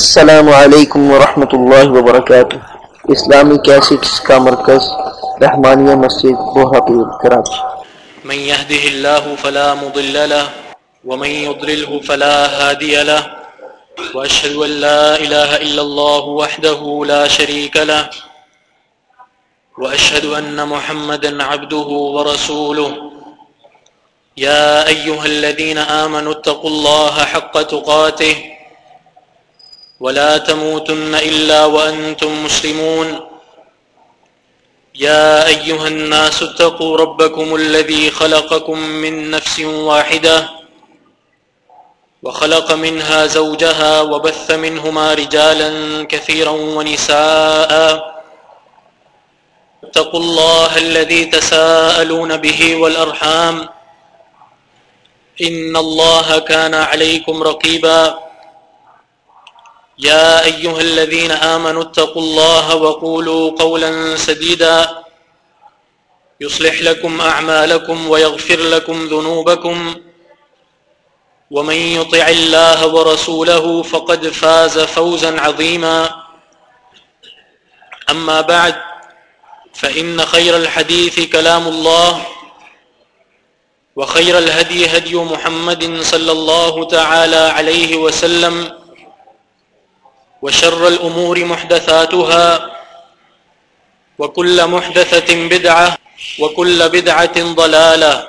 السلام علیکم ورحمۃ اللہ وبرکاتہ۔ اسلامی کیسٹس کا مرکز، رحمانیہ مسجد بوہاپور کراچی من يهده الله فلا مضل له ومن يضلله فلا هادي له وأشهد أن لا إله إلا الله وحده لا شريك له وأشهد أن محمدا عبده ورسوله يا أيها الذين آمنوا اتقوا الله حق تقاته۔ ولا تموتن إلا وأنتم مسلمون. يا أيها الناس اتقوا ربكم الذي خلقكم من نفس واحدة وخلق منها زوجها وبث منهما رجالا كثيرا ونساء. اتقوا الله الذي تساءلون به والأرحام. إن الله كان عليكم رقيبا. يا أيها الذين آمنوا اتقوا الله وقولوا قولا سديدا. يصلح لكم أعمالكم ويغفر لكم ذنوبكم. ومن يطع الله ورسوله فقد فاز فوزا عظيما. أما بعد، فإن خير الحديث كلام الله، وخير الهدي هدي محمد صلى الله تعالى عليه وسلم وشر الأمور محدثاتها وكل محدثة بدعة وكل بدعة ضلالة.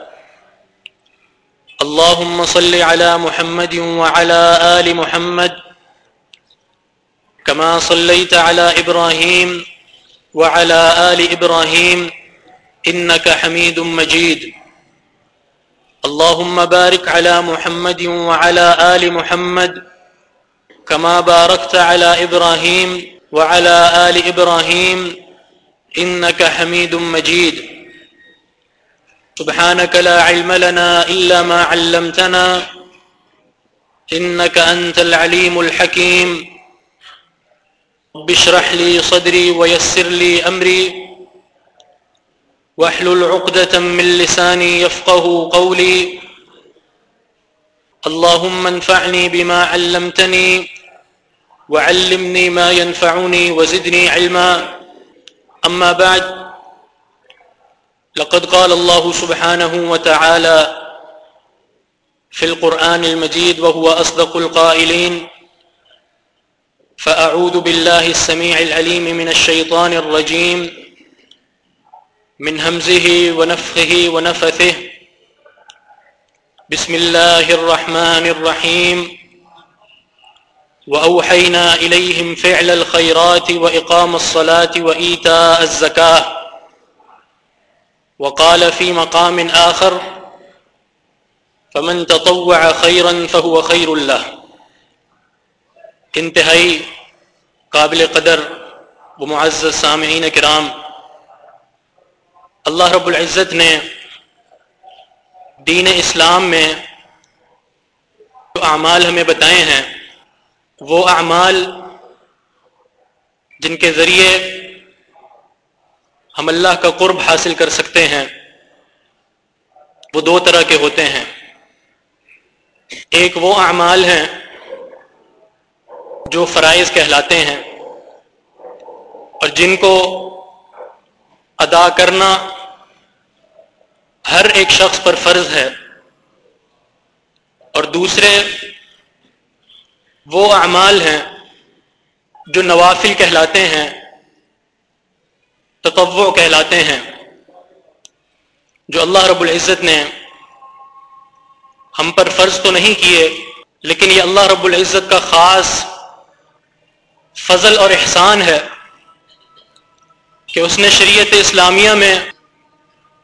اللهم صل على محمد وعلى آل محمد كما صليت على إبراهيم وعلى آل إبراهيم إنك حميد مجيد. اللهم بارك على محمد وعلى آل محمد كما باركت على إبراهيم وعلى آل إبراهيم إنك حميد مجيد. سبحانك لا علم لنا إلا ما علمتنا، إنك أنت العليم الحكيم. بشرح لي صدري ويسر لي أمري. واحلل عقدة من لساني يفقه قولي. اللهم انفعني بما علمتني وعلمني ما ينفعني وزدني علما. أما بعد، لقد قال الله سبحانه وتعالى في القرآن المجيد وهو أصدق القائلين فأعوذ بالله السميع العليم من الشيطان الرجيم، من همزه ونفخه ونفثه. بسم الله الرحمن الرحيم. وأوحينا إليهم فعل الخيرات وإقام الصلاة وإيتاء الزكاة. وقال في مقام آخر فمن تطوع خيرا فهو خير له. انتہائی قابل قدر و معزز سامعین کرام، اللہ رب العزت نے دین اسلام میں جو اعمال ہمیں بتائے ہیں وہ اعمال جن کے ذریعے ہم اللہ کا قرب حاصل کر سکتے ہیں، وہ دو طرح کے ہوتے ہیں۔ ایک وہ اعمال ہیں جو فرائض کہلاتے ہیں اور جن کو ادا کرنا ہر ایک شخص پر فرض ہے اور دوسرے وہ اعمال ہیں جو نوافل کہلاتے ہیں، تطوع کہلاتے ہیں، جو اللہ رب العزت نے ہم پر فرض تو نہیں کیے، لیکن یہ اللہ رب العزت کا خاص فضل اور احسان ہے کہ اس نے شریعت اسلامیہ میں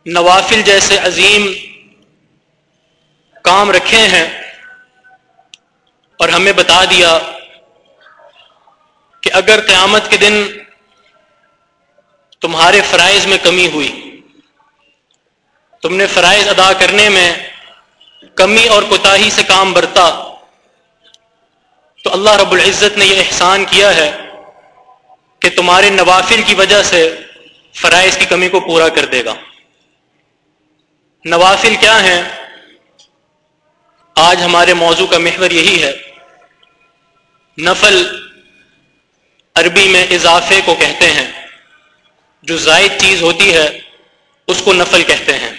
نوافل جیسے عظیم کام رکھے ہیں۔ اور ہمیں بتا دیا کہ اگر قیامت کے دن تمہارے فرائض میں کمی ہوئی، تم نے فرائض ادا کرنے میں کمی اور کوتاہی سے کام برتا، تو اللہ رب العزت نے یہ احسان کیا ہے کہ تمہارے نوافل کی وجہ سے فرائض کی کمی کو پورا کر دے گا۔ نوافل کیا ہیں؟ آج ہمارے موضوع کا محور یہی ہے۔ نفل عربی میں اضافے کو کہتے ہیں۔ جو زائد چیز ہوتی ہے، اس کو نفل کہتے ہیں۔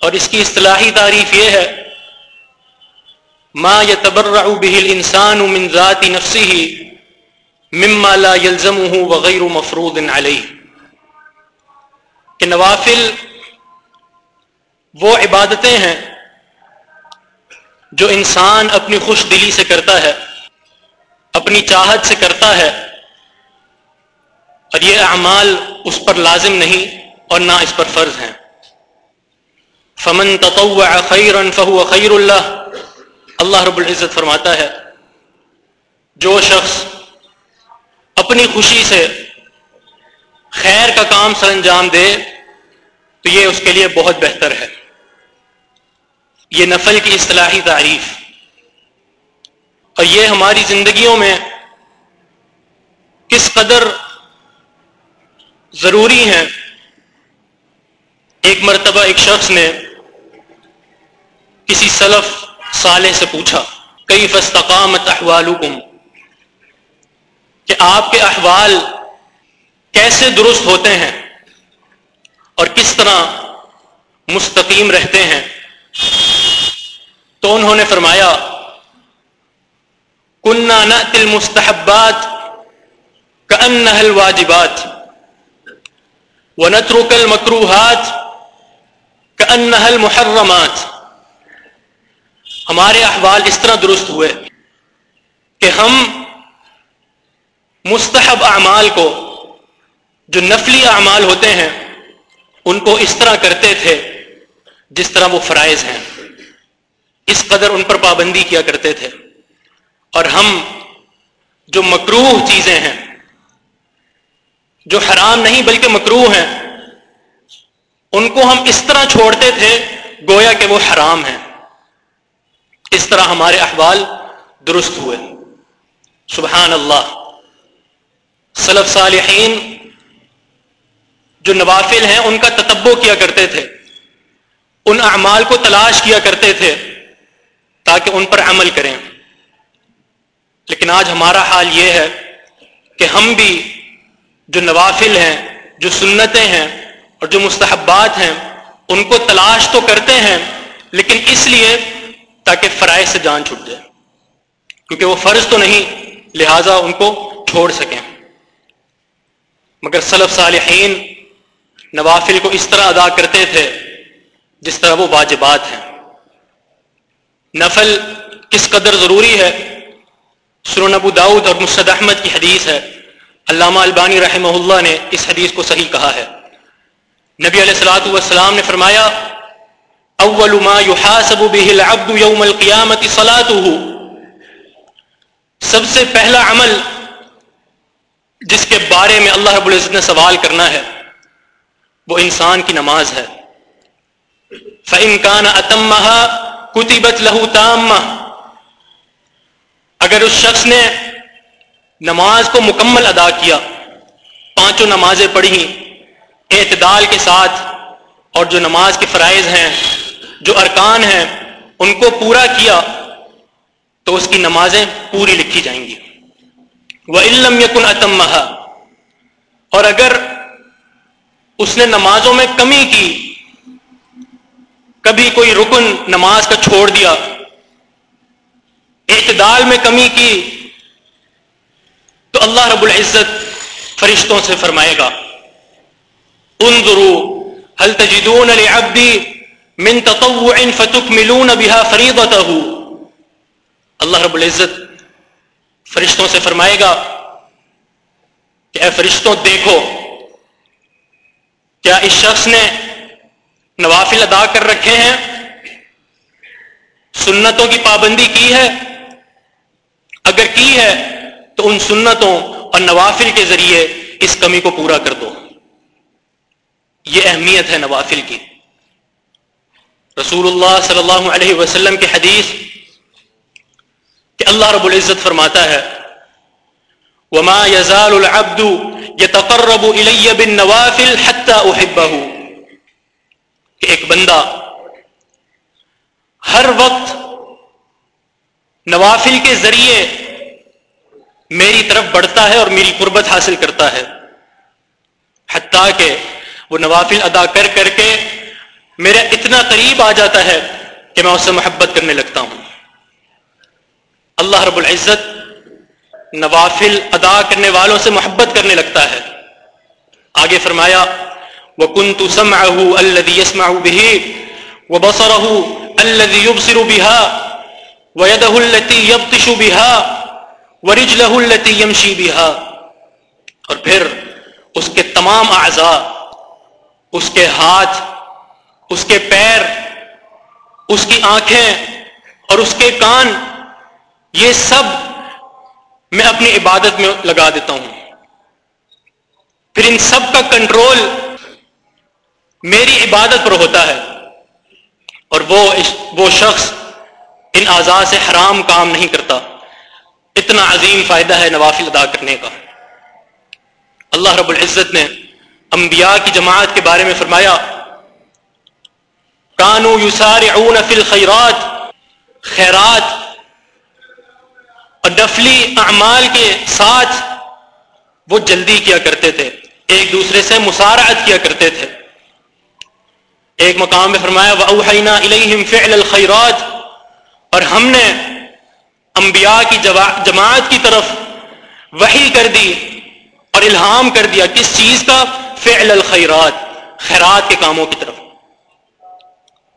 اور اس کی اصطلاحی تعریف یہ ہے، ما يتبرع به الانسان من ذات نفسه مما لا يلزمه وغير مفروض عليه۔ کہ نوافل وہ عبادتیں ہیں جو انسان اپنی خوش دلی سے کرتا ہے، اپنی چاہت سے کرتا ہے، اور یہ اعمال اس پر لازم نہیں اور نہ اس پر فرض ہیں۔ فمن تطوع خیرا فهو خیر اللہ اللہ رب العزت فرماتا ہے، جو شخص اپنی خوشی سے خیر کا کام سر انجام دے، تو یہ اس کے لیے بہت بہتر ہے۔ یہ نفل کی اصطلاحی تعریف۔ اور یہ ہماری زندگیوں میں کس قدر ضروری ہیں۔ ایک مرتبہ ایک شخص نے کسی سلف صالح سے پوچھا کئی فستقامت احوالکم؟ کہ آپ کے احوال کیسے درست ہوتے ہیں اور کس طرح مستقیم رہتے ہیں۔ تو انہوں نے فرمایا کنہ نعت المستحبات كأنها الواجبات ونترك المكروهات كأنها المحرمات. ہمارے احوال اس طرح درست ہوئے کہ ہم مستحب اعمال کو، جو نفلی اعمال ہوتے ہیں، ان کو اس طرح کرتے تھے جس طرح وہ فرائض ہیں۔ اس قدر ان پر پابندی کیا کرتے تھے۔ اور ہم جو مکروح چیزیں ہیں، جو حرام نہیں بلکہ مکروح ہیں، ان کو ہم اس طرح چھوڑتے تھے گویا کہ وہ حرام ہیں۔ اس طرح ہمارے احوال درست ہوئے۔ سبحان اللہ سلف صالحین جو نوافل ہیں، ان کا تتبو کیا کرتے تھے۔ ان اعمال کو تلاش کیا کرتے تھے۔ تاکہ ان پر عمل کریں۔ لیکن آج ہمارا حال یہ ہے کہ ہم بھی جو نوافل ہیں، جو سنتیں ہیں اور جو مستحبات ہیں، ان کو تلاش تو کرتے ہیں، لیکن اس لیے تاکہ فرائض سے جان چھٹ جائے۔ کیونکہ وہ فرض تو نہیں، لہذا ان کو چھوڑ سکیں۔ مگر سلف صالحین نوافل کو اس طرح ادا کرتے تھے جس طرح وہ واجبات ہیں۔ نفل کس قدر ضروری ہے؟ سرون ابو داود اور مسد احمد کی حدیث ہے۔ علامہ البانی رحمہ اللہ نے اس حدیث کو صحیح کہا ہے۔ نبی علیہ السلاۃ والسلام نے فرمایا، اول ما يحاسب به العبد يوم القيامه صلاته۔ سب سے پہلا عمل جس کے بارے میں اللہ رب العزت نے سوال کرنا ہے، وہ انسان کی نماز ہے۔ فَإِن كَانَ أَتَمَّهَا كُتِبَتْ لَهُ تَامَّ اگر اس شخص نے نماز کو مکمل ادا کیا، پانچوں نمازیں پڑھی اعتدال کے ساتھ، اور جو نماز کے فرائض ہیں، جو ارکان ہیں، ان کو پورا کیا، تو اس کی نمازیں پوری لکھی جائیں گی۔ وہ علم یقن اتمہ اور اگر اس نے نمازوں میں کمی کی کبھی کوئی رکن نماز کا چھوڑ دیا، اعتدال میں کمی کی، تو اللہ رب العزت فرشتوں سے فرمائے گا، انظروا هل تجدون لعبدي من تطوع فتكملون بها فريضته؟ اللہ رب العزت فرشتوں سے فرمائے گا کہ اے فرشتوں دیکھو، کیا اس شخص نے نوافل ادا کر رکھے ہیں۔ سنتوں کی پابندی کی ہے۔ اگر کی ہے تو ان سنتوں اور نوافل کے ذریعے اس کمی کو پورا کر دو۔ یہ اہمیت ہے نوافل کی۔ رسول اللہ صلی اللہ علیہ وسلم کی حدیث کہ اللہ رب العزت فرماتا ہے، وما يزال العبد يتقرب الي بالنوافل حتى احبه کہ ایک بندہ ہر وقت نوافل کے ذریعے میری طرف بڑھتا ہے اور میری قربت حاصل کرتا ہے، حتیٰ کہ وہ نوافل ادا کر کر کے میرے اتنا قریب آ جاتا ہے کہ میں اس سے محبت کرنے لگتا ہوں۔ اللہ رب العزت نوافل ادا کرنے والوں سے محبت کرنے لگتا ہے۔ آگے فرمایا وہ کن تو سم الدی یسما بھی وہ بسرہ الدی یبصر بہا ویدہ التی یبتشو بہا ورجلہ التی یمشی اور پھر اس کے تمام اعضاء، اس کے ہاتھ، اس کے پیر، اس کی آنکھیں اور اس کے کان، یہ سب میں اپنی عبادت میں لگا دیتا ہوں۔ پھر ان سب کا کنٹرول میری عبادت پر ہوتا ہے۔ اور وہ وہ شخص ان آزاد سے حرام کام نہیں کرتا۔ اتنا عظیم فائدہ ہے نوافل ادا کرنے کا۔ اللہ رب العزت نے انبیاء کی جماعت کے بارے میں فرمایا، کانو یوسار فی الخیرات خیرات اور نفلی اعمال کے ساتھ وہ جلدی کیا کرتے تھے۔ ایک دوسرے سے مسارعت کیا کرتے تھے۔ ایک مقام میں فرمایا، وَأَوْحَيْنَا إِلَيْهِمْ فِعْلَ الْخَيْرَاتِ۔ اور ہم نے انبیاء کی جماعت کی طرف وحی کر دی اور الہام کر دیا کس چیز کا؟ فعل الخیرات خیرات کے کاموں کی طرف۔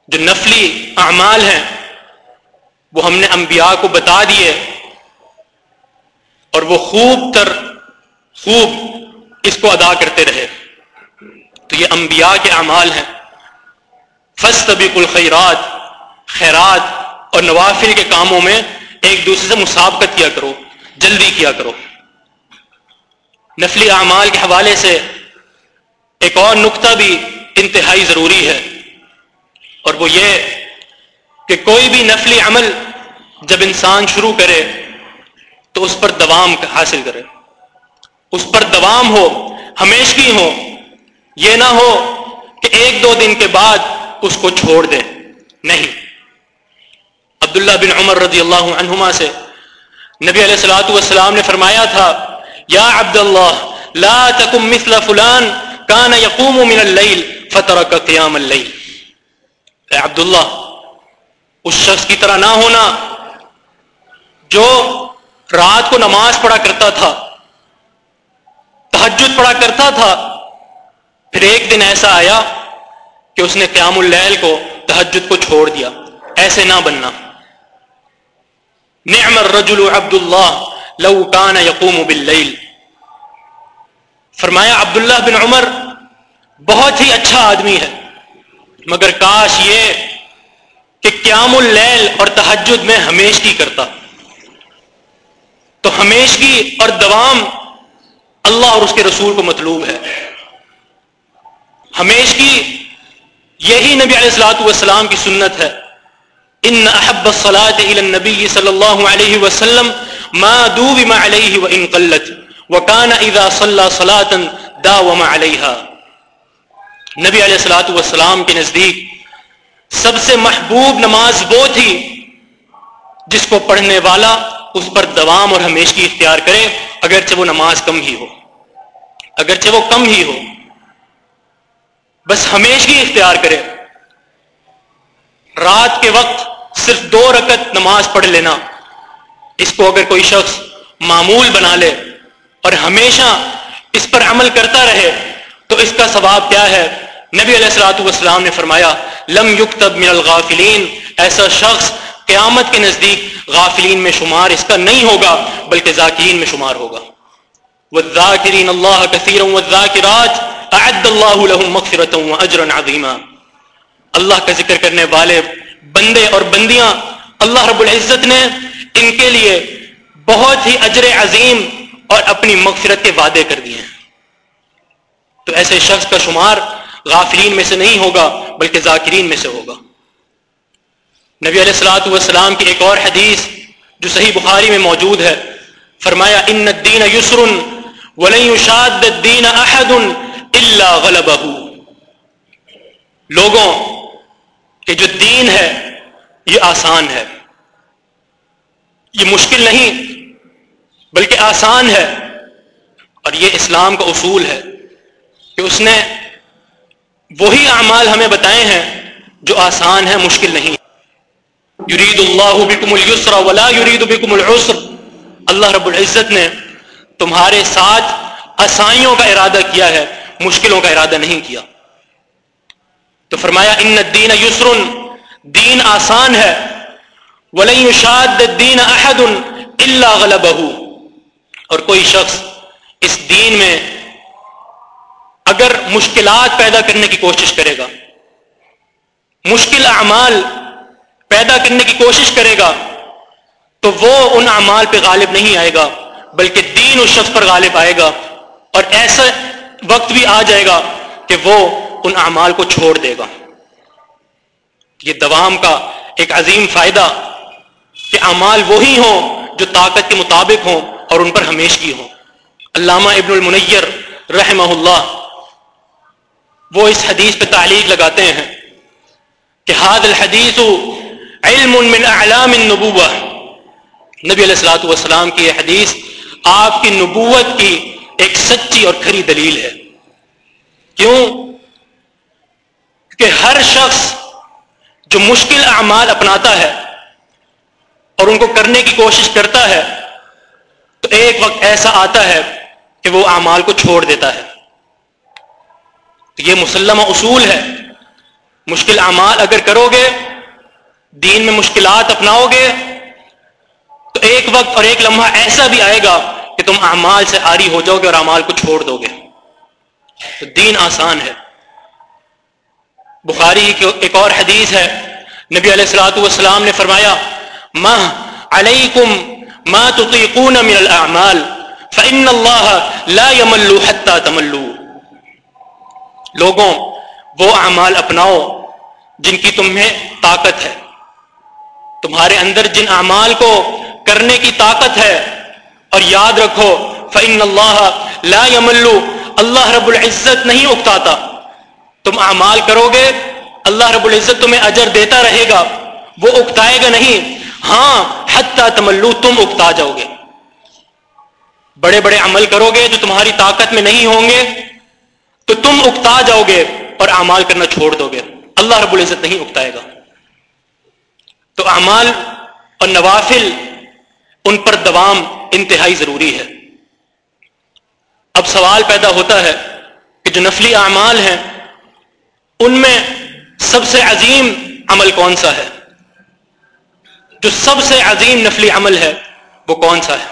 جو نفلی اعمال ہیں، وہ ہم نے انبیاء کو بتا دیے۔ اور وہ خوب تر، خوب اس کو ادا کرتے رہے۔ تو یہ انبیاء کے اعمال ہیں۔ فسطبق الخیرات خیرات اور نوافل کے کاموں میں ایک دوسرے سے مسابقت کیا کرو، جلدی کیا کرو۔ نفلی اعمال کے حوالے سے ایک اور نقطہ بھی انتہائی ضروری ہے، اور وہ یہ کہ کوئی بھی نفلی عمل جب انسان شروع کرے تو اس پر دوام حاصل کرے۔ اس پر دوام ہو، ہمیشگی ہو، یہ نہ ہو کہ ایک دو دن کے بعد اس کو چھوڑ دے نہیں۔ عبداللہ بن عمر رضی اللہ عنہما سے نبی علیہ السلاۃ والسلام نے فرمایا تھا، یا عبد اللہ لا تکم مثل فلان کان یقوم من اللیل فترک قیام اللیل. اے عبداللہ، اس شخص کی طرح نہ ہونا۔ جو رات کو نماز پڑھا کرتا تھا تحجد پڑھا کرتا تھا، پھر ایک دن ایسا آیا کہ اس نے قیام اللیل کو تحجد کو چھوڑ دیا۔ ایسے نہ بننا۔ نعم الرجل عبد اللہ لو کان یقوم باللیل۔ فرمایا، عبداللہ بن عمر بہت ہی اچھا آدمی ہے۔ مگر کاش یہ کہ قیام اللیل اور تحجد میں ہمیشگی کرتا۔ تو ہمیشگی اور دوام اللہ اور اس کے رسول کو مطلوب ہے۔ ہمیشگی یہی نبی علیہ السلاۃ والسلام کی سنت ہے۔ ان احب الصلاة الى صلی اللہ علیہ وسلم ما دوب ما علیہ وان قلت وکان اذا صلى صلاة داوم علیها نبی علیہ السلاۃ والسلام کے نزدیک سب سے محبوب نماز وہ تھی جس کو پڑھنے والا اس پر دوام اور ہمیشگی اختیار کرے، اگرچہ وہ نماز کم ہی ہو۔ اگرچہ وہ کم ہی ہو۔ بس ہمیشگی اختیار کرے۔ رات کے وقت صرف دو رکت نماز پڑھ لینا۔ اس کو اگر کوئی شخص معمول بنا لے اور ہمیشہ اس پر عمل کرتا رہے، تو اس کا ثواب کیا ہے؟ نبی علیہ السلاۃ والسلام نے فرمایا، لم یکتب من الغافلین۔ ایسا شخص قیامت کے نزدیک غافلین میں شمار اس کا نہیں ہوگا، بلکہ ذاکرین میں شمار ہوگا۔ والذاکرین اللہ کثیرا والذاکرات۔ اعد اللہ لهم مغفرتا واجرا عظیما۔ اللہ کا ذکر کرنے والے بندے اور بندیاں، اللہ رب العزت نے ان کے لیے بہت ہی اجر عظیم اور اپنی مغفرت کے وعدے کر دیے ہیں۔ تو ایسے شخص کا شمار غافلین میں سے نہیں ہوگا، بلکہ ذاکرین میں سے ہوگا۔ نبی علیہ السلاۃ والسلام کی ایک اور حدیث جو صحیح بخاری میں موجود ہے، فرمایا، ان الدین یسر ولن يشاد الدین احد الا غلبه لوگوں کہ جو دین ہے، یہ آسان ہے۔ یہ مشکل نہیں، بلکہ آسان ہے۔ اور یہ اسلام کا اصول ہے کہ اس نے وہی اعمال ہمیں بتائے ہیں جو آسان ہے مشکل نہیں۔ یرید اللہ بکم السر ولا یرید بکم العسر۔ اللہ رب العزت نے تمہارے ساتھ آسائیوں کا ارادہ کیا ہے۔ مشکلوں کا ارادہ نہیں کیا۔ تو فرمایا، ان الدین یسر دین آسان ہے۔ ولن يشاد الدین احد الا غلبہ۔ اور کوئی شخص اس دین میں اگر مشکلات پیدا کرنے کی کوشش کرے گا، مشکل اعمال پیدا کرنے کی کوشش کرے گا، تو وہ ان اعمال پہ غالب نہیں آئے گا، بلکہ دین اس شخص پر غالب آئے گا۔ اور ایسا وقت بھی آ جائے گا کہ وہ ان اعمال کو چھوڑ دے گا۔ یہ دوام کا ایک عظیم فائدہ کہ اعمال وہی ہوں جو طاقت کے مطابق ہوں اور ان پر ہمیشگی ہوں۔ علامہ ابن المنیر رحمہ اللہ وہ اس حدیث پہ تعلیق لگاتے ہیں کہ حاد الحدیث علم من اعلام النبوہ نبی علیہ السلاۃ والسلام کی یہ حدیث آپ کی نبوت کی ایک سچی اور کھری دلیل ہے۔ کیوں؟ کہ ہر شخص جو مشکل اعمال اپناتا ہے اور ان کو کرنے کی کوشش کرتا ہے، تو ایک وقت ایسا آتا ہے کہ وہ اعمال کو چھوڑ دیتا ہے۔ تو یہ مسلمہ اصول ہے۔ مشکل اعمال اگر کرو گے دین میں مشکلات اپناؤ گے تو ایک وقت اور ایک لمحہ ایسا بھی آئے گا تم اعمال سے آری ہو جاؤ گے اور اعمال کو چھوڑ دو گے۔ تو دین آسان ہے۔ بخاری کی ایک اور حدیث ہے۔ نبی علیہ السلاۃ والسلام نے فرمایا ماہ علیکم ما تطیقون من الاعمال فإن اللہ لا يملو حتى تملو۔ لوگوں، وہ اعمال اپناؤ جن کی تمہیں طاقت ہے۔ تمہارے اندر جن اعمال کو کرنے کی طاقت ہے اور یاد رکھو فعن اللہ لا یملو اللہ رب العزت نہیں اکتاتا۔ تم اعمال کرو گے، اللہ رب العزت تمہیں اجر دیتا رہے گا، وہ اکتائے گا نہیں۔ ہاں حتیٰ تملو، تم اکتا جاؤ گے۔ بڑے بڑے عمل کرو گے جو تمہاری طاقت میں نہیں ہوں گے، تو تم اکتا جاؤ گے اور اعمال کرنا چھوڑ دو گے۔ اللہ رب العزت نہیں اکتائے گا۔ تو اعمال اور نوافل ان پر دوام انتہائی ضروری ہے۔ اب سوال پیدا ہوتا ہے کہ جو نفلی اعمال ہیں، ان میں سب سے عظیم عمل کون سا ہے؟ جو سب سے عظیم نفلی عمل ہے، وہ کون سا ہے؟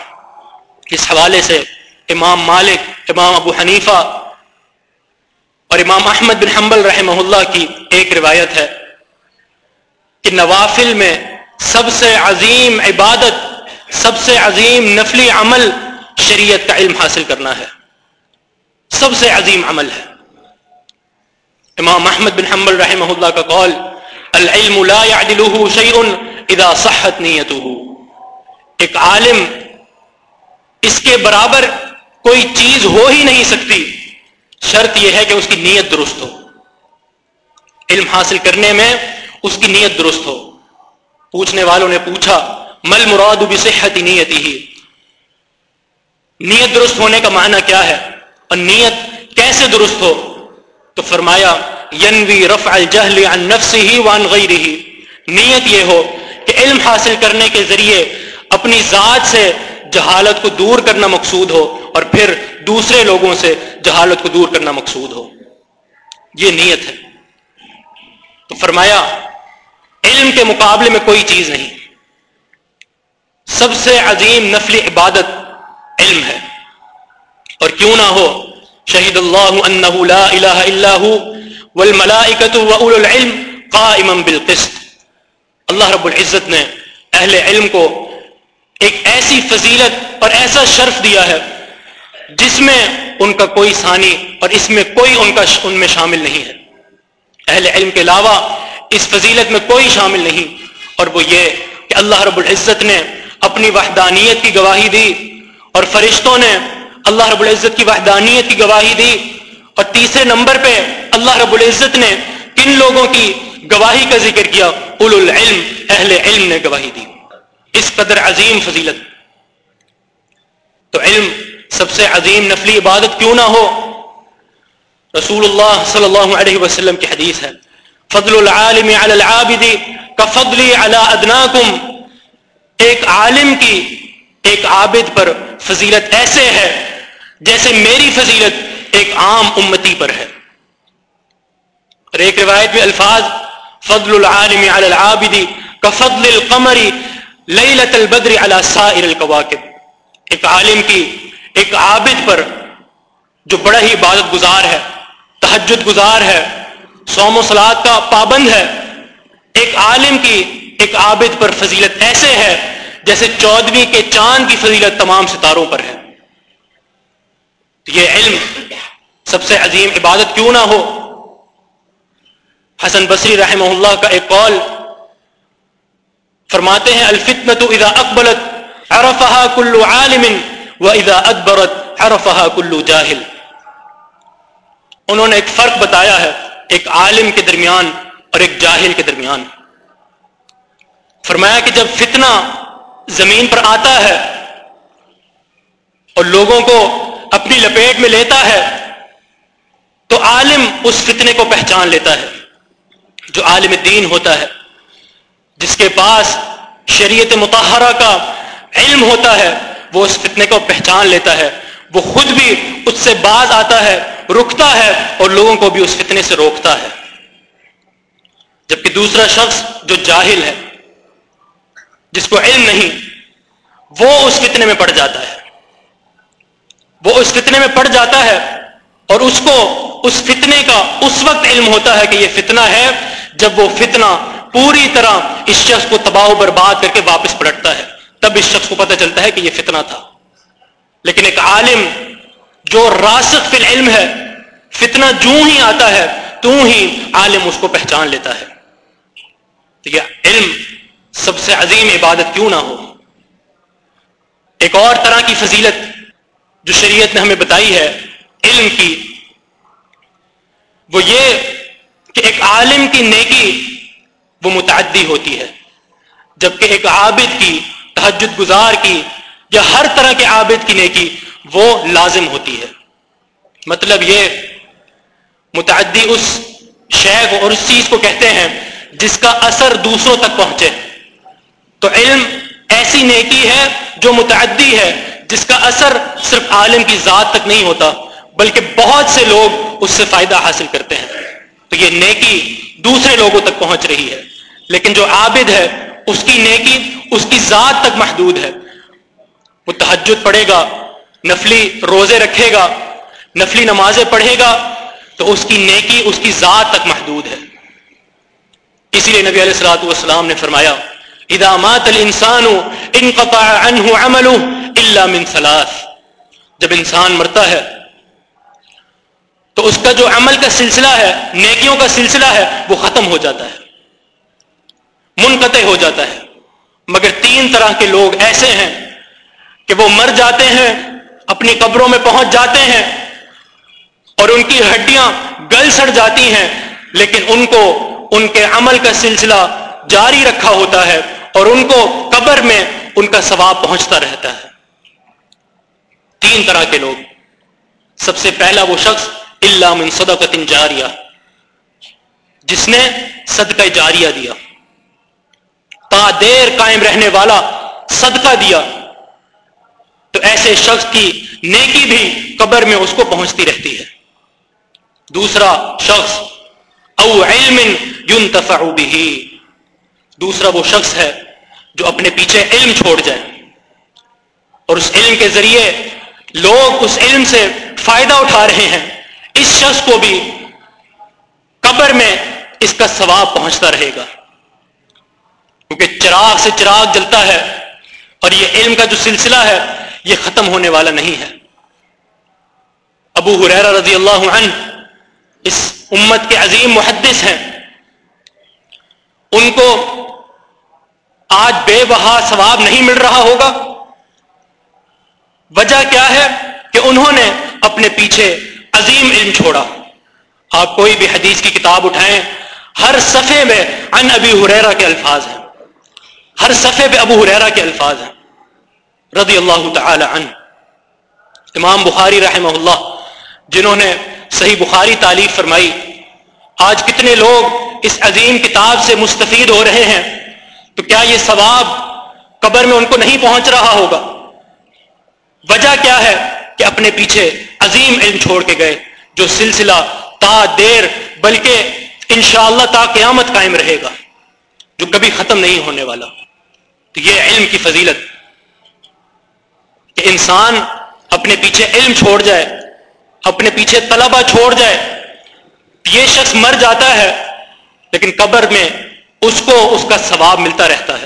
اس حوالے سے امام مالک، امام ابو حنیفہ اور امام احمد بن حنبل رحمہ اللہ کی ایک روایت ہے کہ نوافل میں سب سے عظیم عبادت سب سے عظیم نفلی عمل شریعت کا علم حاصل کرنا ہے۔ سب سے عظیم عمل ہے۔ امام احمد بن حنبل رحمہ اللہ کا قول، العلم لا يعدله شيء اذا صحت نیته ایک عالم اس کے برابر کوئی چیز ہو ہی نہیں سکتی۔ شرط یہ ہے کہ اس کی نیت درست ہو۔ علم حاصل کرنے میں اس کی نیت درست ہو۔ پوچھنے والوں نے پوچھا مل مراد بصحت نیتی ہی۔ نیت درست ہونے کا معنی کیا ہے؟ اور نیت کیسے درست ہو؟ تو فرمایا، ینوی رفع الجہل عن نفسه وعن غیره نیت یہ ہو کہ علم حاصل کرنے کے ذریعے اپنی ذات سے جہالت کو دور کرنا مقصود ہو اور پھر دوسرے لوگوں سے جہالت کو دور کرنا مقصود ہو۔ یہ نیت ہے۔ تو فرمایا، علم کے مقابلے میں کوئی چیز نہیں۔ سب سے عظیم نفلی عبادت علم ہے۔ اور کیوں نہ ہو، شہید اللہ انہ لا الہ الا ہو والملائکت و العلم قائما بالقسط۔ اللہ رب العزت نے اہل علم کو ایک ایسی فضیلت اور ایسا شرف دیا ہے جس میں ان کا کوئی ثانی اور اس میں کوئی ان کا ان میں شامل نہیں ہے۔ اہل علم کے علاوہ اس فضیلت میں کوئی شامل نہیں۔ اور وہ یہ کہ اللہ رب العزت نے اپنی وحدانیت کی گواہی دی اور فرشتوں نے اللہ رب العزت کی وحدانیت کی گواہی دی اور تیسرے نمبر پہ اللہ رب العزت نے کن لوگوں کی گواہی کا ذکر کیا اول العلم، اہل علم نے گواہی دی۔ اس قدر عظیم فضیلت۔ علم سب سے عظیم نفلی عبادت کیوں نہ ہو؟ رسول اللہ صلی اللہ علیہ وسلم کی حدیث ہے، فضل العالم علی العابد، کفضلی علی ادناکم۔ ایک عالم کی ایک عابد پر فضیلت ایسے ہے جیسے میری فضیلت ایک عام امتی پر ہے۔ اور ایک روایت میں الفاظ، فضل العالم علی العابد کفضل القمر لیلت البدر علی سائر الكواکب۔ ایک عالم کی ایک عابد پر جو بڑا ہی عبادت گزار ہے تحجد گزار ہے سوم و سلاد کا پابند ہے، ایک عالم کی ایک عابد پر فضیلت ایسے ہے جیسے چودویں کے چاند کی فضیلت تمام ستاروں پر ہے۔ یہ علم سب سے عظیم عبادت کیوں نہ ہو؟ حسن بصری رحمہ اللہ کا ایک قول فرماتے ہیں الفتنت اذا اقبلت عرفها كل عالم واذا ادبرت عرفها كل جاہل انہوں نے ایک فرق بتایا ہے، ایک عالم کے درمیان اور ایک جاہل کے درمیان۔ فرمایا کہ جب فتنہ زمین پر آتا ہے اور لوگوں کو اپنی لپیٹ میں لیتا ہے، تو عالم اس فتنے کو پہچان لیتا ہے، جو عالم دین ہوتا ہے، جس کے پاس شریعت متحرہ کا علم ہوتا ہے، وہ اس فتنے کو پہچان لیتا ہے۔ وہ خود بھی اس سے باز آتا ہے، رکتا ہے اور لوگوں کو بھی اس فتنے سے روکتا ہے۔ جبکہ دوسرا شخص جو جاہل ہے جس کو علم نہیں، وہ اس فتنے میں پڑ جاتا ہے۔ وہ اس فتنے میں پڑ جاتا ہے اور اس کو، اس فتنے کا اس وقت علم ہوتا ہے کہ یہ فتنہ ہے جب وہ فتنہ پوری طرح اس شخص کو تباہ و برباد کر کے واپس پلٹتا ہے۔ تب اس شخص کو پتہ چلتا ہے کہ یہ فتنہ تھا۔ لیکن ایک عالم جو راسخ فی العلم ہے، فتنہ جو ہی آتا ہے تو ہی عالم اس کو پہچان لیتا ہے۔ یہ علم سب سے عظیم عبادت کیوں نہ ہو؟ ایک اور طرح کی فضیلت جو شریعت نے ہمیں بتائی ہے، علم کی، وہ یہ کہ ایک عالم کی نیکی وہ متعدی ہوتی ہے، جبکہ ایک عابد کی تحجد گزار کی یا ہر طرح کے عابد کی نیکی وہ لازم ہوتی ہے۔ مطلب یہ متعدی اس شیخ اور اس چیز کو کہتے ہیں جس کا اثر دوسروں تک پہنچے۔ تو علم ایسی نیکی ہے جو متعدی ہے، جس کا اثر صرف عالم کی ذات تک نہیں ہوتا، بلکہ بہت سے لوگ اس سے فائدہ حاصل کرتے ہیں۔ تو یہ نیکی دوسرے لوگوں تک پہنچ رہی ہے۔ لیکن جو عابد ہے، اس کی نیکی اس کی ذات تک محدود ہے۔ وہ تحجد پڑھے گا، نفلی روزے رکھے گا، نفلی نمازیں پڑھے گا، تو اس کی نیکی اس کی ذات تک محدود ہے۔ اسی لیے نبی علیہ السلاۃ والسلام نے فرمایا اذا مات الانسان انقطع عنه عمله الا من ثلاث. جب انسان مرتا ہے، تو اس کا جو عمل کا سلسلہ ہے، نیکیوں کا سلسلہ ہے، وہ ختم ہو جاتا ہے، منقطع ہو جاتا ہے۔ مگر تین طرح کے لوگ ایسے ہیں کہ وہ مر جاتے ہیں، اپنی قبروں میں پہنچ جاتے ہیں اور ان کی ہڈیاں گل سڑ جاتی ہیں، لیکن ان کو، ان کے عمل کا سلسلہ جاری رکھا ہوتا ہے۔ اور ان کو قبر میں ان کا ثواب پہنچتا رہتا ہے۔ تین طرح کے لوگ۔ سب سے پہلا وہ شخص اللہ من صدقت جاریہ، جس نے صدقہ جاریہ دیا۔ تا دیر قائم رہنے والا صدقہ دیا۔ تو ایسے شخص کی نیکی بھی قبر میں اس کو پہنچتی رہتی ہے۔ دوسرا شخص او علم ينتفع به۔ دوسرا وہ شخص ہے جو اپنے پیچھے علم چھوڑ جائے اور اس علم کے ذریعے لوگ اس علم سے فائدہ اٹھا رہے ہیں۔ اس شخص کو بھی قبر میں اس کا ثواب پہنچتا رہے گا۔ کیونکہ چراغ سے چراغ جلتا ہے اور یہ علم کا جو سلسلہ ہے، یہ ختم ہونے والا نہیں ہے۔ ابو حریرہ رضی اللہ عنہ اس امت کے عظیم محدث ہیں۔ ان کو آج بے بہا ثواب نہیں مل رہا ہوگا۔ وجہ کیا ہے کہ انہوں نے اپنے پیچھے عظیم علم چھوڑا۔ آپ کوئی بھی حدیث کی کتاب اٹھائیں، ہر صفحے میں ان ابی حریرہ کے الفاظ ہیں۔ ہر صفحے پہ ابو حریرہ کے الفاظ ہیں۔ رضی اللہ تعالی عنہ۔ امام بخاری رحمہ اللہ، جنہوں نے صحیح بخاری تعلیف فرمائی، آج کتنے لوگ اس عظیم کتاب سے مستفید ہو رہے ہیں۔ تو کیا یہ ثواب قبر میں ان کو نہیں پہنچ رہا ہوگا؟ وجہ کیا ہے کہ اپنے پیچھے عظیم علم چھوڑ کے گئے، جو سلسلہ، تا، دیر، بلکہ انشاءاللہ تا قیامت قائم رہے گا، جو کبھی ختم نہیں ہونے والا۔ تو یہ علم کی فضیلت کہ انسان اپنے پیچھے علم چھوڑ جائے، اپنے پیچھے طلبہ چھوڑ جائے، یہ شخص مر جاتا ہے، لیکن قبر میں اس کو اس کا ثواب ملتا رہتا ہے۔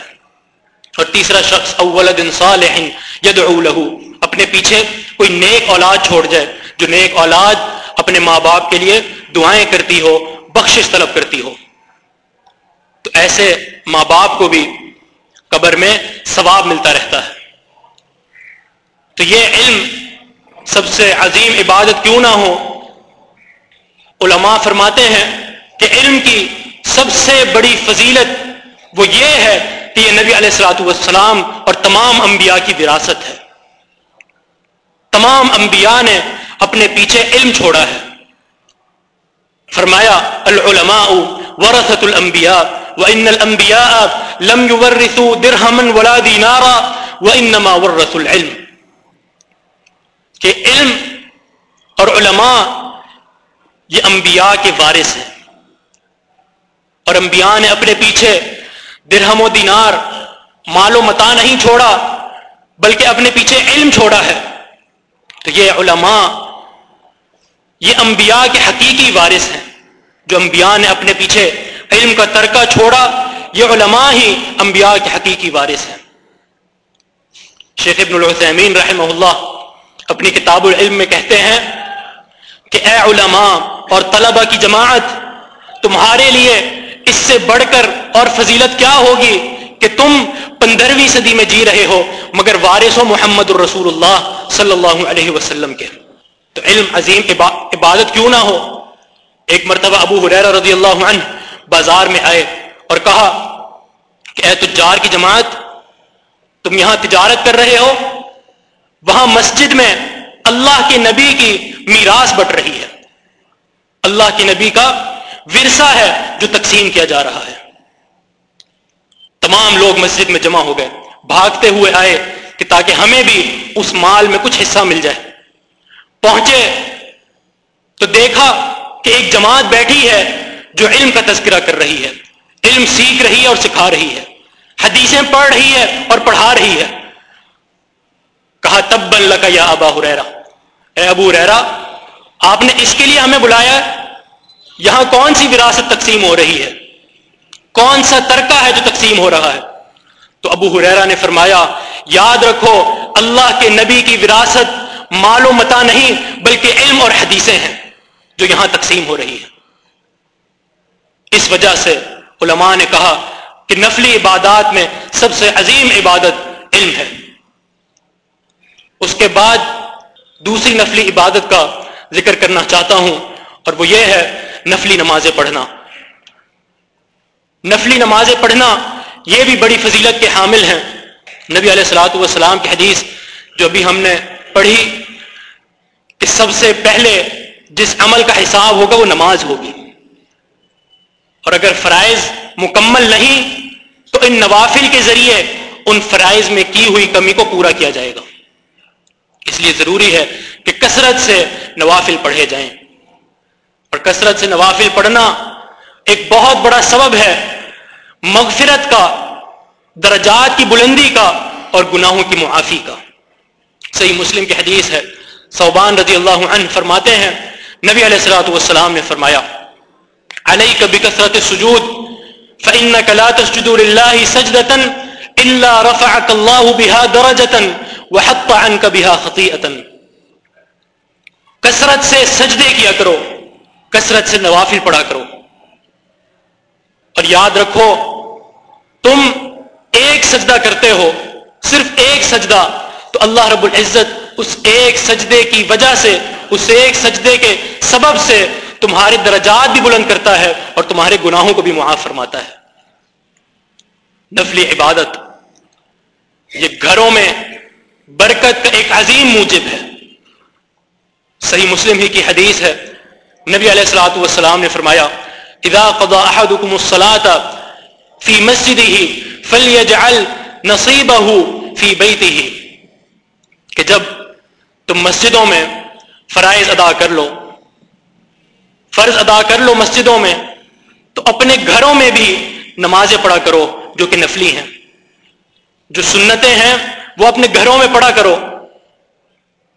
اور تیسرا شخص اولد صالح یدعو له اپنے پیچھے کوئی نیک اولاد چھوڑ جائے۔ جو نیک اولاد اپنے ماں باپ کے لیے دعائیں کرتی ہو، بخشش طلب کرتی ہو۔ تو ایسے ماں باپ کو بھی قبر میں ثواب ملتا رہتا ہے۔ تو یہ علم سب سے عظیم عبادت کیوں نہ ہو؟ علماء فرماتے ہیں کہ علم کی سب سے بڑی فضیلت وہ یہ ہے کہ یہ نبی علیہ السلاۃ والسلام اور تمام انبیاء کی وراثت ہے۔ تمام انبیاء نے اپنے پیچھے علم چھوڑا ہے۔ فرمایا، العلماء ورثت الانبیاء وان الانبیاء لم يورثوا درهما ولا دینارا وانما ورثوا العلم۔ کہ علم اور علماء یہ انبیاء کے وارث ہیں۔ اور انبیاء نے اپنے پیچھے درہم و دینار مال و متا نہیں چھوڑا، بلکہ اپنے پیچھے علم چھوڑا ہے۔ تو یہ علماء، یہ انبیاء کے حقیقی وارث ہیں جو انبیاء نے اپنے پیچھے علم کا ترکہ چھوڑا۔ یہ علماء ہی انبیاء کے حقیقی وارث ہیں۔ شیخ ابن العثیمین رحمہ اللہ اپنی کتاب العلم میں کہتے ہیں کہ اے علماء اور طلبہ کی جماعت، تمہارے لیے اس سے بڑھ کر اور فضیلت کیا ہوگی کہ تم پندرہویں صدی میں جی رہے ہو، مگر وارث و محمد الرسول اللہ صلی اللہ علیہ وسلم کے۔ تو علم عظیم عبادت کیوں نہ ہو؟ ایک مرتبہ ابو حریر رضی اللہ عنہ بازار میں آئے اور کہا کہ اے تجار کی جماعت، تم یہاں تجارت کر رہے ہو؟ وہاں مسجد میں اللہ کے نبی کی میراث بٹ رہی ہے۔ اللہ کے نبی کا ورثہ ہے جو تقسیم کیا جا رہا ہے۔ تمام لوگ مسجد میں جمع ہو گئے۔ بھاگتے ہوئے آئے کہ تاکہ ہمیں بھی اس مال میں کچھ حصہ مل جائے۔ پہنچے تو دیکھا کہ ایک جماعت بیٹھی ہے جو علم کا تذکرہ کر رہی ہے۔ علم سیکھ رہی ہے اور سکھا رہی ہے۔ حدیثیں پڑھ رہی ہے اور پڑھا رہی ہے۔ کہا تب بن لگا یا ابا ہریرا اے ابو ریرا آپ نے اس کے لیے ہمیں بلایا یہاں کون سی وراثت تقسیم ہو رہی ہے؟ کون سا ترکہ ہے جو تقسیم ہو رہا ہے؟ تو ابو حریرا نے فرمایا، یاد رکھو، اللہ کے نبی کی وراثت مال و متا نہیں، بلکہ علم اور حدیثیں ہیں جو یہاں تقسیم ہو رہی ہے اس وجہ سے علماء نے کہا کہ نفلی عبادات میں سب سے عظیم عبادت علم ہے۔ اس کے بعد دوسری نفلی عبادت کا ذکر کرنا چاہتا ہوں اور وہ یہ ہے نفلی نمازیں پڑھنا۔ نفلی نمازیں پڑھنا یہ بھی بڑی فضیلت کے حامل ہیں۔ نبی علیہ السلاۃ والسلام کی حدیث جو ابھی ہم نے پڑھی، کہ سب سے پہلے جس عمل کا حساب ہوگا وہ نماز ہوگی۔ اور اگر فرائض مکمل نہیں، تو ان نوافل کے ذریعے ان فرائض میں کی ہوئی کمی کو پورا کیا جائے گا۔ اس لیے ضروری ہے کہ کثرت سے نوافل پڑھے جائیں۔ اور کثرت سے نوافل پڑھنا ایک بہت بڑا سبب ہے مغفرت کا، درجات کی بلندی کا اور گناہوں کی معافی کا۔ صحیح مسلم کی حدیث ہے، صوبان رضی اللہ عنہ فرماتے ہیں، نبی علیہ السلاۃ والسلام نے فرمایا علیہ کبھی کثرت سجود فإنك لا تسجد لله سجدة إلا رفعك الله بها درجة وحط عنك بها خطيئة کثرت سے سجدے کیا کرو۔ کثرت سے نوافل پڑھا کرو۔ اور یاد رکھو، تم ایک سجدہ کرتے ہو، صرف ایک سجدہ، تو اللہ رب العزت اس ایک سجدے کی وجہ سے، اس ایک سجدے کے سبب سے تمہارے درجات بھی بلند کرتا ہے اور تمہارے گناہوں کو بھی معاف فرماتا ہے۔ نفلی عبادت، یہ گھروں میں برکت کا ایک عظیم موجب ہے۔ صحیح مسلم ہی کی حدیث ہے نبی علیہ السلاۃ والسلام نے فرمایا، اذا قضا احدكم الصلاة في مسجده فليجعل نصيبه في بيته. کہ جب تم مسجدوں میں فرائض ادا کر لو، فرض ادا کر لو مسجدوں میں، تو اپنے گھروں میں بھی نمازیں پڑھا کرو جو کہ نفلی ہیں۔ جو سنتیں ہیں وہ اپنے گھروں میں پڑھا کرو۔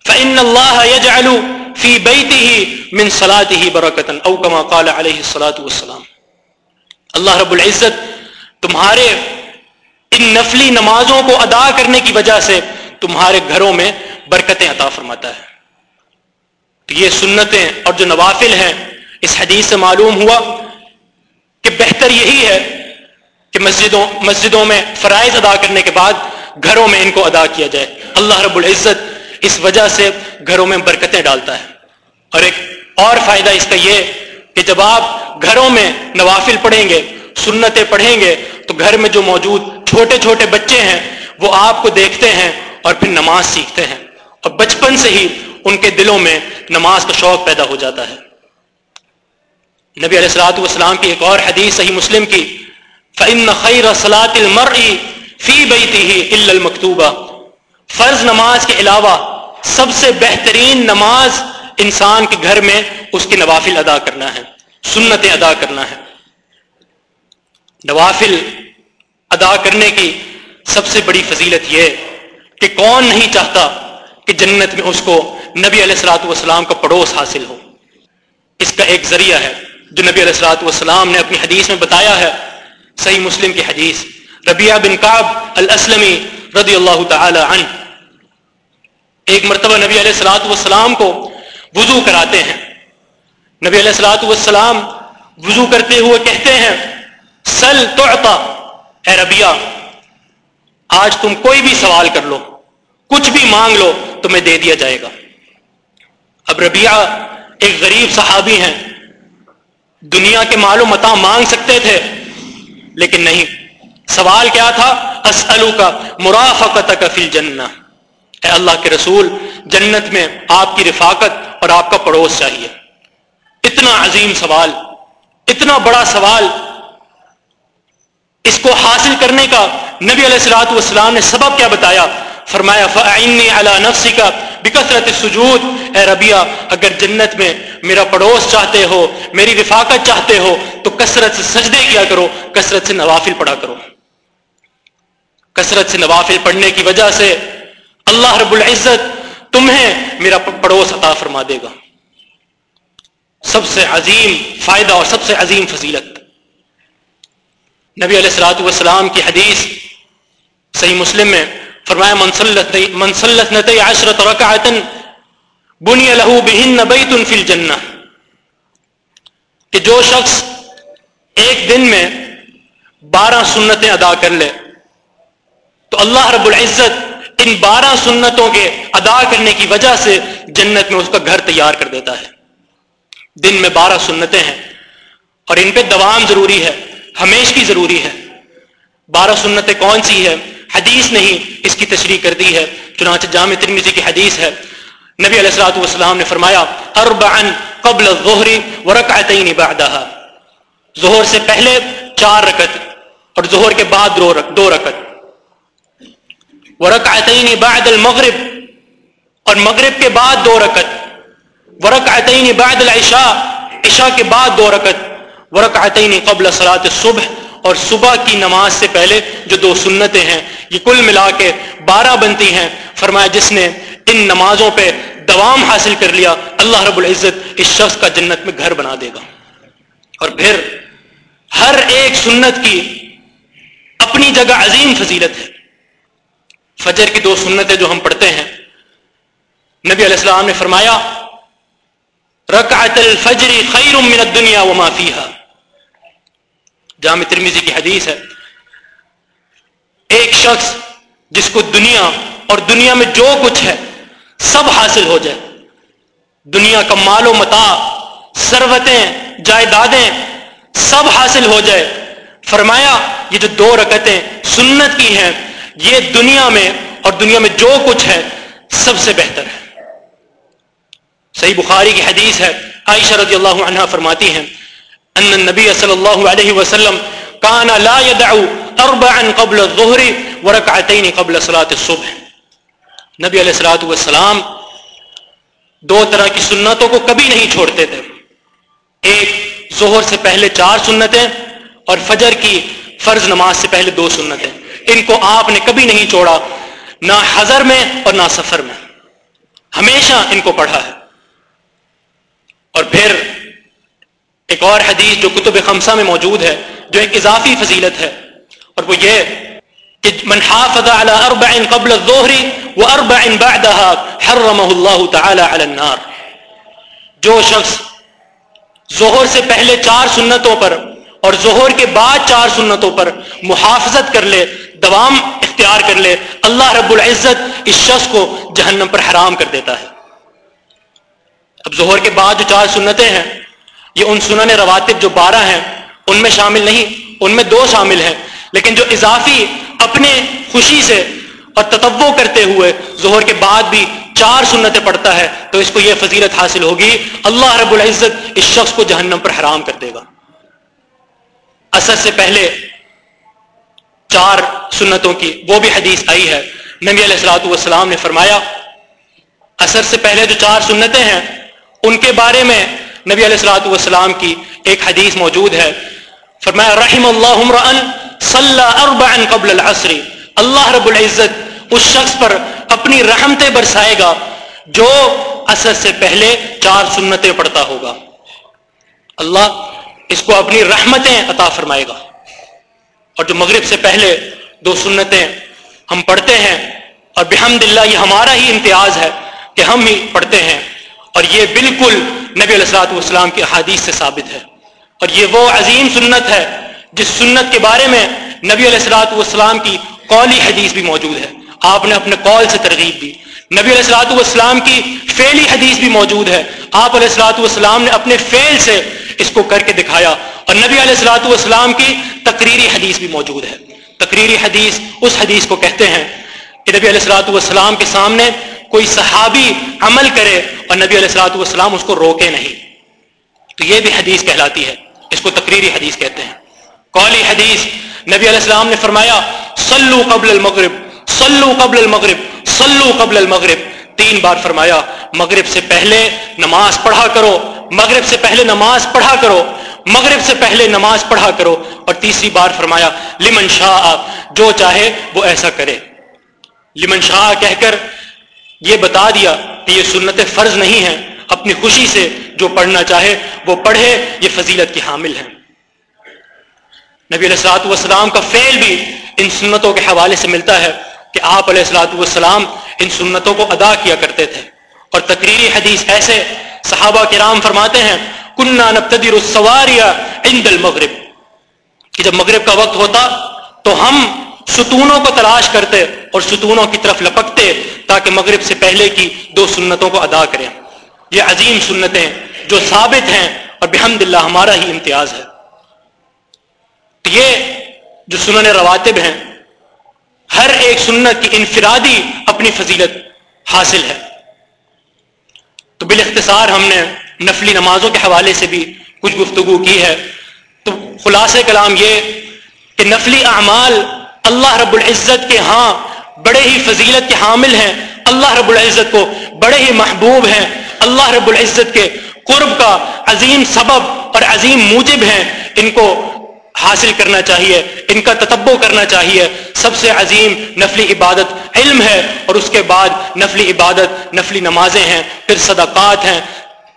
فَإِنَّ اللَّهَ يَجْعَلُ فِي بَيْتِهِ مِن صَلَاتِهِ بَرَكَةً او كما قال علیہ الصلاة والسلام۔ اللہ رب العزت تمہارے ان نفلی نمازوں کو ادا کرنے کی وجہ سے تمہارے گھروں میں برکتیں عطا فرماتا ہے۔ تو یہ سنتیں اور جو نوافل ہیں، اس حدیث سے معلوم ہوا کہ بہتر یہی ہے کہ مسجدوں مسجدوں میں فرائض ادا کرنے کے بعد گھروں میں ان کو ادا کیا جائے۔ اللہ رب العزت اس وجہ سے گھروں میں برکتیں ڈالتا ہے۔ اور ایک اور فائدہ اس کا یہ کہ جب آپ گھروں میں نوافل پڑھیں گے، سنتیں پڑھیں گے، تو گھر میں جو موجود چھوٹے چھوٹے بچے ہیں، وہ آپ کو دیکھتے ہیں اور پھر نماز سیکھتے ہیں۔ اور بچپن سے ہی ان کے دلوں میں نماز کا شوق پیدا ہو جاتا ہے۔ نبی علیہ السلاۃ والسلام کی ایک اور حدیث صحیح مسلم کی فعن خیر سلاط المرئی فی بیتی ہی المکتوبہ فرض نماز کے علاوہ سب سے بہترین نماز انسان کے گھر میں اس کی نوافل ادا کرنا ہے، سنتیں ادا کرنا ہے۔ نوافل ادا کرنے کی سب سے بڑی فضیلت یہ کہ کون نہیں چاہتا کہ جنت میں اس کو نبی علیہ السلاۃ والسلام کا پڑوس حاصل ہو۔ اس کا ایک ذریعہ ہے، جو نبی علیہ السلاۃ والسلام نے اپنی حدیث میں بتایا ہے، صحیح مسلم کی حدیث۔ ربیہ بن کاب الاسلمی رضی اللہ تعالی عنہ۔ ایک مرتبہ نبی علیہ السلاۃ والسلام کو وضو کراتے ہیں۔ نبی علیہ السلاۃ والسلام وضو کرتے ہوئے کہتے ہیں، سل تو اے ربیہ آج تم کوئی بھی سوال کر لو، کچھ بھی مانگ لو، تمہیں دے دیا جائے گا۔ اب ربیہ ایک غریب صحابی ہیں۔ دنیا کے مال و متا مانگ سکتے تھے، لیکن نہیں۔ سوال کیا تھا؟ اسلو کا مرافقت کا فل جنہ اے اللہ کے رسول، جنت میں آپ کی رفاقت اور آپ کا پڑوس چاہیے۔ اتنا عظیم سوال، اتنا بڑا سوال۔ اس کو حاصل کرنے کا نبی علیہ السلاۃ والسلام نے سبب کیا بتایا۔ فرمایا فعنی نفسی کا بکثرت سجود اے ربیہ اگر جنت میں میرا پڑوس چاہتے ہو، میری رفاقت چاہتے ہو، تو کثرت سے سجدے کیا کرو، کثرت سے نوافل پڑھا کرو۔ کثرت سے نوافل پڑھنے کی وجہ سے اللہ رب العزت تمہیں میرا پڑوس عطا فرما دے گا۔ سب سے عظیم فائدہ اور سب سے عظیم فضیلت۔ نبی علیہ السلاۃ والسلام کی حدیث صحیح مسلم میں فرمایا منسلت نت عشرت رکعت بنی لہو بہن بیت فی الجنہ۔ کہ جو شخص ایک دن میں بارہ سنتیں ادا کر لے، تو اللہ رب العزت ان بارہ سنتوں کے ادا کرنے کی وجہ سے جنت میں اس کا گھر تیار کر دیتا ہے۔ دن میں بارہ سنتیں ہیں اور ان پہ دوام ضروری ہے، ہمیش کی ضروری ہے۔ بارہ سنتیں کون سی ہے حدیث نہیں اس کی تشریح کر دی ہے۔ چنانچہ جامع ترمیزی کی حدیث ہے۔ نبی علیہ السلاۃ والسلام نے فرمایا، اربعا قبل الظہر ورکعتین بعدها ظہر سے پہلے چار رکت اور ظہر کے بعد دو رکت ورکعتین بعد المغرب، اور مغرب کے بعد دو رکت ورکعتین بعد العشاء، عشاء کے بعد دو رکت ورکعتین قبل صلاة الصبح، اور صبح کی نماز سے پہلے جو دو سنتیں ہیں، یہ کل ملا کے بارہ بنتی ہیں۔ فرمایا جس نے ان نمازوں پہ دوام حاصل کر لیا، اللہ رب العزت اس شخص کا جنت میں گھر بنا دے گا۔ اور پھر ہر ایک سنت کی اپنی جگہ عظیم فضیلت ہے فجر کی دو سنتیں جو ہم پڑھتے ہیں۔ نبی علیہ السلام نے فرمایا، رکعت الفجر خیر من الدنیا وما فیہا۔ جامع ترمیزی کی حدیث ہے۔ ایک شخص جس کو دنیا اور دنیا میں جو کچھ ہے، سب حاصل ہو جائے۔ دنیا کا مال و متا سروتیں جائیدادیں سب حاصل ہو جائے۔ فرمایا، یہ جو دو رکتیں سنت کی ہیں یہ دنیا میں اور دنیا میں جو کچھ ہے سب سے بہتر ہے۔ صحیح بخاری کی حدیث ہے، عائشہ رضی اللہ عنہ فرماتی ہیں، ان النبی صلی اللہ علیہ وسلم کان لا يدع اربعا قبل الظهر وركعتين قبل صلاة الصبح۔ نبی علیہ الصلوۃ والسلام دو طرح کی سنتوں کو کبھی نہیں چھوڑتے تھے۔ ایک، ظہر سے پہلے چار سنتیں اور فجر کی فرض نماز سے پہلے دو سنتیں۔ ان کو آپ نے کبھی نہیں چھوڑا، نہ حضر میں اور نہ سفر میں۔ ہمیشہ ان کو پڑھا ہے۔ اور پھر ایک اور حدیث جو کتب خمسہ میں موجود ہے، جو ایک اضافی فضیلت ہے۔ اور وہ یہ کہ من حافظ على اربع قبل الظهر واربع بعدها حرمه الله تعالى على النار۔ جو شخص ظہر سے پہلے چار سنتوں پر اور ظہر کے بعد چار سنتوں پر محافظت کر لے دوام اختیار کر لے، اللہ رب العزت اس شخص کو جہنم پر حرام کر دیتا ہے۔ اب ظہر کے بعد جو چار سنتیں ہیں، یہ ان سنن رواتب جو بارہ ہیں، ان میں شامل نہیں، ان میں دو شامل ہیں۔ لیکن جو اضافی اپنے خوشی سے اور تتو کرتے ہوئے ظہر کے بعد بھی چار سنتیں پڑھتا ہے، تو اس کو یہ فضیلت حاصل ہوگی، اللہ رب العزت اس شخص کو جہنم پر حرام کر دے گا۔ اثر سے پہلے چار سنتوں کی، وہ بھی حدیث آئی ہے۔ نبی علیہ السلاۃ والسلام نے فرمایا اثر سے پہلے جو چار سنتیں ہیں، ان کے بارے میں نبی علیہ السلاۃ والسلام کی ایک حدیث موجود ہے۔ فرمایا، رحم اللہ اربعا قبل العصر۔ اللہ رب العزت اس شخص پر اپنی رحمتیں برسائے گا، جو اثر سے پہلے چار سنتیں پڑھتا ہوگا۔ اللہ اس کو اپنی رحمتیں عطا فرمائے گا۔ اور جو مغرب سے پہلے دو سنتیں ہم پڑھتے ہیں، اور بحمد اللہ یہ ہمارا ہی امتیاز ہے کہ ہم ہی پڑھتے ہیں۔ اور یہ بالکل نبی علیہ السلاط والسلام کی حادیث سے ثابت ہے۔ اور یہ وہ عظیم سنت ہے جس سنت کے بارے میں نبی علیہ السلاط والسلام کی قولی حدیث بھی موجود ہے۔ آپ نے اپنے قول سے ترغیب دی۔ نبی علیہ السلاط والسلام کی فعلی حدیث بھی موجود ہے۔ آپ علیہ السلاط والسلام نے اپنے فعل سے اس کو کر کے دکھایا۔ اور نبی علیہ السلاط والسلام کی تقریری حدیث بھی موجود ہے۔ تقریری حدیث اس حدیث کو کہتے ہیں کہ نبی علیہ السلاط والسلام کے سامنے کوئی صحابی عمل کرے اور نبی علیہ السلاط والسلام اس کو روکے نہیں۔ تو یہ بھی حدیث کہلاتی ہے۔ اس کو تقریری حدیث کہتے ہیں۔ قولی حدیث نبی علیہ السلام نے فرمایا سلو قبل المغرب سلو قبل المغرب سلو قبل المغرب۔ تین بار فرمایا، مغرب سے پہلے نماز پڑھا کرو، مغرب سے پہلے نماز پڑھا کرو۔ مغرب سے پہلے نماز پڑھا کرو۔ اور تیسری بار فرمایا، لمن شاہ، جو چاہے وہ ایسا کرے۔ لمن شاہ کہہ کر یہ بتا دیا کہ یہ سنت فرض نہیں ہے۔ اپنی خوشی سے جو پڑھنا چاہے وہ پڑھے، یہ فضیلت کی حامل ہے۔ نبی علیہ السلاۃ والسلام کا فعل بھی ان سنتوں کے حوالے سے ملتا ہے کہ آپ علیہ السلاۃ والسلام ان سنتوں کو ادا کیا کرتے تھے۔ اور تقریری حدیث ایسے صحابہ کرام فرماتے ہیں کنہ نبتدر السواریہ عند المغرب. کہ جب مغرب کا وقت ہوتا تو ہم ستونوں کو تلاش کرتے اور ستونوں کی طرف لپکتے تاکہ مغرب سے پہلے کی دو سنتوں کو ادا کریں۔ یہ عظیم سنتیں جو ثابت ہیں اور بحمد اللہ ہمارا ہی امتیاز ہے۔ تو یہ جو سنن رواتب ہیں، ہر ایک سنت کی انفرادی اپنی فضیلت حاصل ہے۔ تو بالاختصار ہم نے نفلی نمازوں کے حوالے سے بھی کچھ گفتگو کی ہے۔ تو خلاصہ کلام یہ کہ نفلی اعمال اللہ رب العزت کے ہاں بڑے ہی فضیلت کے حامل ہیں۔ اللہ رب العزت کو بڑے ہی محبوب ہیں۔ اللہ رب العزت کے قرب کا عظیم سبب اور عظیم موجب ہیں۔ ان کو حاصل کرنا چاہیے، ان کا تتبو کرنا چاہیے۔ سب سے عظیم نفلی عبادت علم ہے اور اس کے بعد نفلی عبادت، نفلی نمازیں ہیں۔ پھر صدقات ہیں۔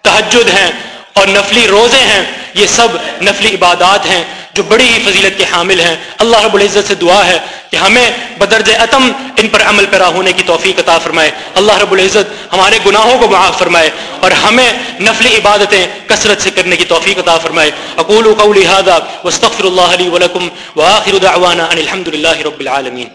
تہجد ہیں اور نفلی روزے ہیں، یہ سب نفلی عبادات ہیں جو بڑی ہی فضیلت کے حامل ہیں۔ اللہ رب العزت سے دعا ہے کہ ہمیں بدرج عتم ان پر عمل پیرا ہونے کی توفیق عطا فرمائے۔ اللہ رب العزت ہمارے گناہوں کو معاف فرمائے اور ہمیں نفلی عبادتیں کثرت سے کرنے کی توفیق عطا فرمائے۔ اقول قولی هذا واستغفر الله لي ولكم واخر دعوانا ان الحمد لله رب العالمين